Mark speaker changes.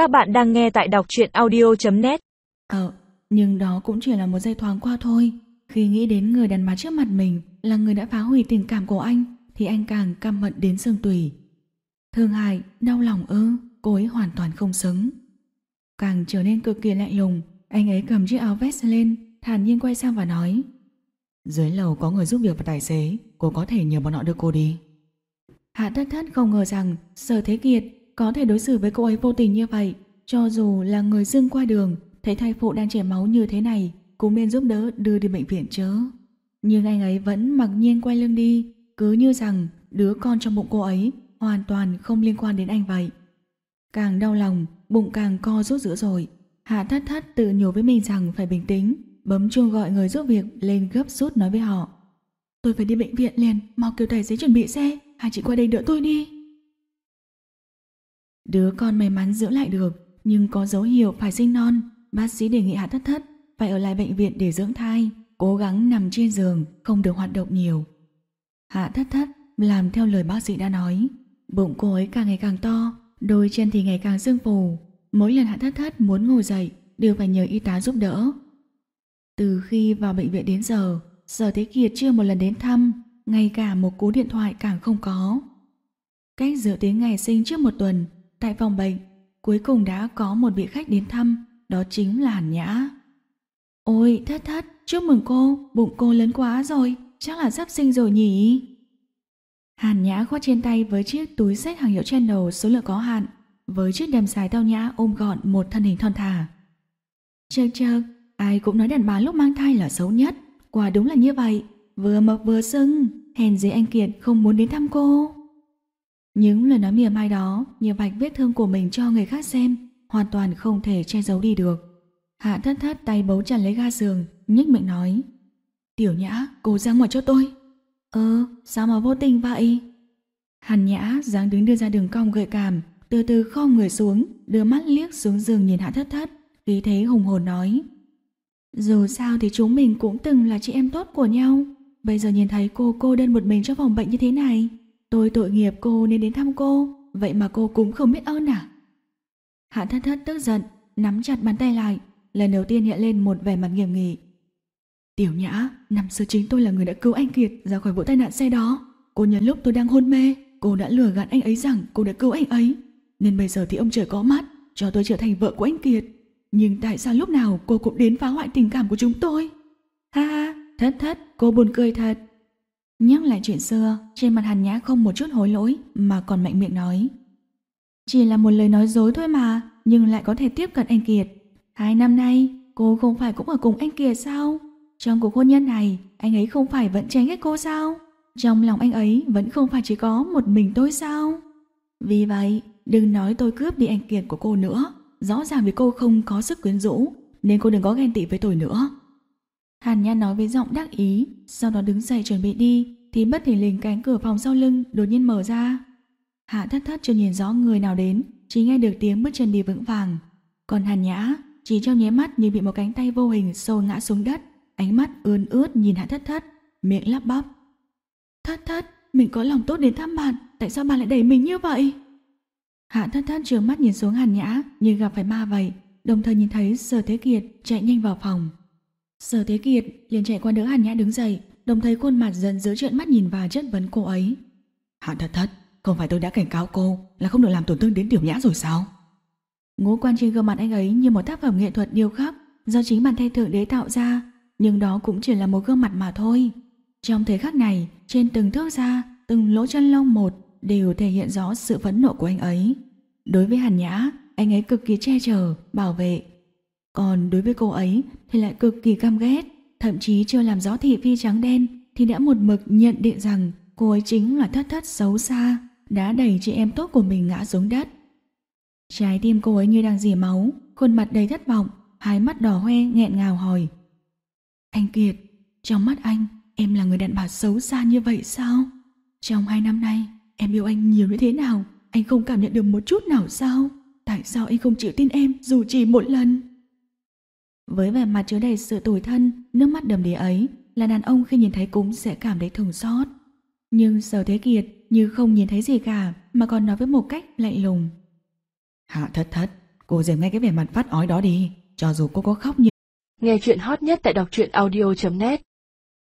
Speaker 1: Các bạn đang nghe tại đọc truyện audio.net
Speaker 2: Ờ, nhưng đó cũng chỉ là một giây thoáng qua thôi. Khi nghĩ đến người đàn bà trước mặt mình là người đã phá hủy tình cảm của anh, thì anh càng căm hận đến xương tủy. Thương hại, đau lòng ư, cô ấy hoàn toàn không xứng. Càng trở nên cực kỳ lạnh lùng, anh ấy cầm chiếc áo vest lên, thản nhiên quay sang và nói Dưới lầu có người giúp việc và tài xế, cô có thể nhờ bọn họ đưa cô đi. Hạ thất thất không ngờ rằng Sở Thế Kiệt có thể đối xử với cô ấy vô tình như vậy, cho dù là người dưng qua đường, thấy thai phụ đang chảy máu như thế này, cũng nên giúp đỡ đưa đi bệnh viện chớ. Nhưng anh ấy vẫn mặc nhiên quay lưng đi, cứ như rằng đứa con trong bụng cô ấy hoàn toàn không liên quan đến anh vậy. Càng đau lòng, bụng càng co rút dữ rồi. Hạ thất thất tự nhủ với mình rằng phải bình tĩnh, bấm chuông gọi người giúp việc lên gấp rút nói với họ. Tôi phải đi bệnh viện liền, mau kêu tài xế chuẩn bị xe, hai chị qua đây đỡ tôi đi. Đứa con may mắn giữ lại được, nhưng có dấu hiệu phải sinh non. Bác sĩ đề nghị Hạ Thất Thất phải ở lại bệnh viện để dưỡng thai, cố gắng nằm trên giường, không được hoạt động nhiều. Hạ Thất Thất làm theo lời bác sĩ đã nói. Bụng cô ấy càng ngày càng to, đôi chân thì ngày càng sưng phù. Mỗi lần Hạ Thất Thất muốn ngồi dậy đều phải nhờ y tá giúp đỡ. Từ khi vào bệnh viện đến giờ, Sở Thế Kiệt chưa một lần đến thăm, ngay cả một cú điện thoại càng không có. Cách dự tính ngày sinh trước một tuần, tại phòng bệnh, cuối cùng đã có một vị khách đến thăm, đó chính là Hàn Nhã. Ôi, thất thất, chúc mừng cô, bụng cô lớn quá rồi, chắc là sắp sinh rồi nhỉ? Hàn Nhã khoác trên tay với chiếc túi sách hàng hiệu Channel số lượng có hạn, với chiếc đầm dài tao nhã ôm gọn một thân hình thon thả. Chợt chợt, ai cũng nói đàn bà lúc mang thai là xấu nhất, quả đúng là như vậy, vừa mập vừa sưng, hèn gì anh Kiệt không muốn đến thăm cô. Những lời nói mỉa mai đó như vạch vết thương của mình cho người khác xem, hoàn toàn không thể che giấu đi được. Hạ thất thất tay bấu chặt lấy ga giường, nhếch miệng nói. Tiểu nhã, cô ra ngoài cho tôi. Ơ, sao mà vô tình vậy? Hàn nhã dáng đứng đưa ra đường cong gợi cảm, từ từ khom người xuống, đưa mắt liếc xuống giường nhìn hạ thất thất, khí thế hùng hồn nói. Dù sao thì chúng mình cũng từng là chị em tốt của nhau. Bây giờ nhìn thấy cô cô đơn một mình trong phòng bệnh như thế này, tôi tội nghiệp cô nên đến thăm cô, vậy mà cô cũng không biết ơn à? Hạ thất thất tức giận, nắm chặt bàn tay lại, lần đầu tiên hiện lên một vẻ mặt nghiêm nghị. Tiểu nhã, năm xưa chính tôi là người đã cứu anh Kiệt ra khỏi vụ tai nạn xe đó. Cô nhớ lúc tôi đang hôn mê, cô đã lừa gạt anh ấy rằng cô đã cứu anh ấy. Nên bây giờ thì ông trời có mắt, cho tôi trở thành vợ của anh Kiệt. Nhưng tại sao lúc nào cô cũng đến phá hoại tình cảm của chúng tôi? Ha ha, thất thất, cô buồn cười thật. Nhắc lại chuyện xưa, trên mặt Hàn Nhã không một chút hối lỗi mà còn mạnh miệng nói. Chỉ là một lời nói dối thôi mà, nhưng lại có thể tiếp cận anh Kiệt. Hai năm nay, cô không phải cũng ở cùng anh Kiệt sao? Trong cuộc hôn nhân này, anh ấy không phải vẫn tránh ghét cô sao? Trong lòng anh ấy vẫn không phải chỉ có một mình tôi sao? Vì vậy, đừng nói tôi cướp đi anh Kiệt của cô nữa. Rõ ràng vì cô không có sức quyến rũ, nên cô đừng có ghen tị với tôi nữa. Hàn Nha nói với giọng đắc ý, sau đó đứng dậy chuẩn bị đi, thì bất thình lình cánh cửa phòng sau lưng đột nhiên mở ra. Hạ thất thất chưa nhìn rõ người nào đến, chỉ nghe được tiếng bước chân đi vững vàng. Còn Hàn Nhã chỉ trong nháy mắt như bị một cánh tay vô hình xô ngã xuống đất, ánh mắt ươn ướt nhìn Hạ thất thất, miệng lắp bắp. Thất thất, mình có lòng tốt đến thăm bạn, tại sao bạn lại đẩy mình như vậy? Hạ thất thất trường mắt nhìn xuống Hàn Nhã như gặp phải ma vậy, đồng thời nhìn thấy Sở Thế Kiệt chạy nhanh vào phòng. Sở Thế Kiệt liền chạy qua đỡ Hàn Nhã đứng dậy, đồng thời khuôn mặt dần dữ trợn mắt nhìn và chất vấn cô ấy. Hạ thất thất, không phải tôi đã cảnh cáo cô là không được làm tổn thương đến tiểu nhã rồi sao? Ngũ quan trên gương mặt anh ấy như một tác phẩm nghệ thuật điêu khắc do chính bàn tay thượng đế tạo ra, nhưng đó cũng chỉ là một gương mặt mà thôi. Trong thời khắc này, trên từng thước da, từng lỗ chân lông một đều thể hiện rõ sự phẫn nộ của anh ấy. Đối với Hàn Nhã, anh ấy cực kỳ che chở, bảo vệ. Còn đối với cô ấy thì lại cực kỳ căm ghét, thậm chí chưa làm rõ thị phi trắng đen thì đã một mực nhận định rằng cô ấy chính là thất thất xấu xa, đã đẩy chị em tốt của mình ngã xuống đất. Trái tim cô ấy như đang dì máu, khuôn mặt đầy thất vọng, hai mắt đỏ hoe nghẹn ngào hỏi. Anh Kiệt, trong mắt anh, em là người đàn bà xấu xa như vậy sao? Trong hai năm nay, em yêu anh nhiều như thế nào? Anh không cảm nhận được một chút nào sao? Tại sao anh không chịu tin em dù chỉ một lần? Với vẻ mặt chứa đầy sự tủi thân, nước mắt đầm đìa ấy, là đàn ông khi nhìn thấy cũng sẽ cảm thấy thương xót. Nhưng Sở Thế Kiệt như không nhìn thấy gì cả mà còn nói với một cách lạnh lùng. Hạ thất thất, Cô dẹp ngay cái vẻ mặt phát ói đó đi Cho dù cô có khóc nhiều
Speaker 1: Nghe chuyện hot nhất tại đọc truyện audio.net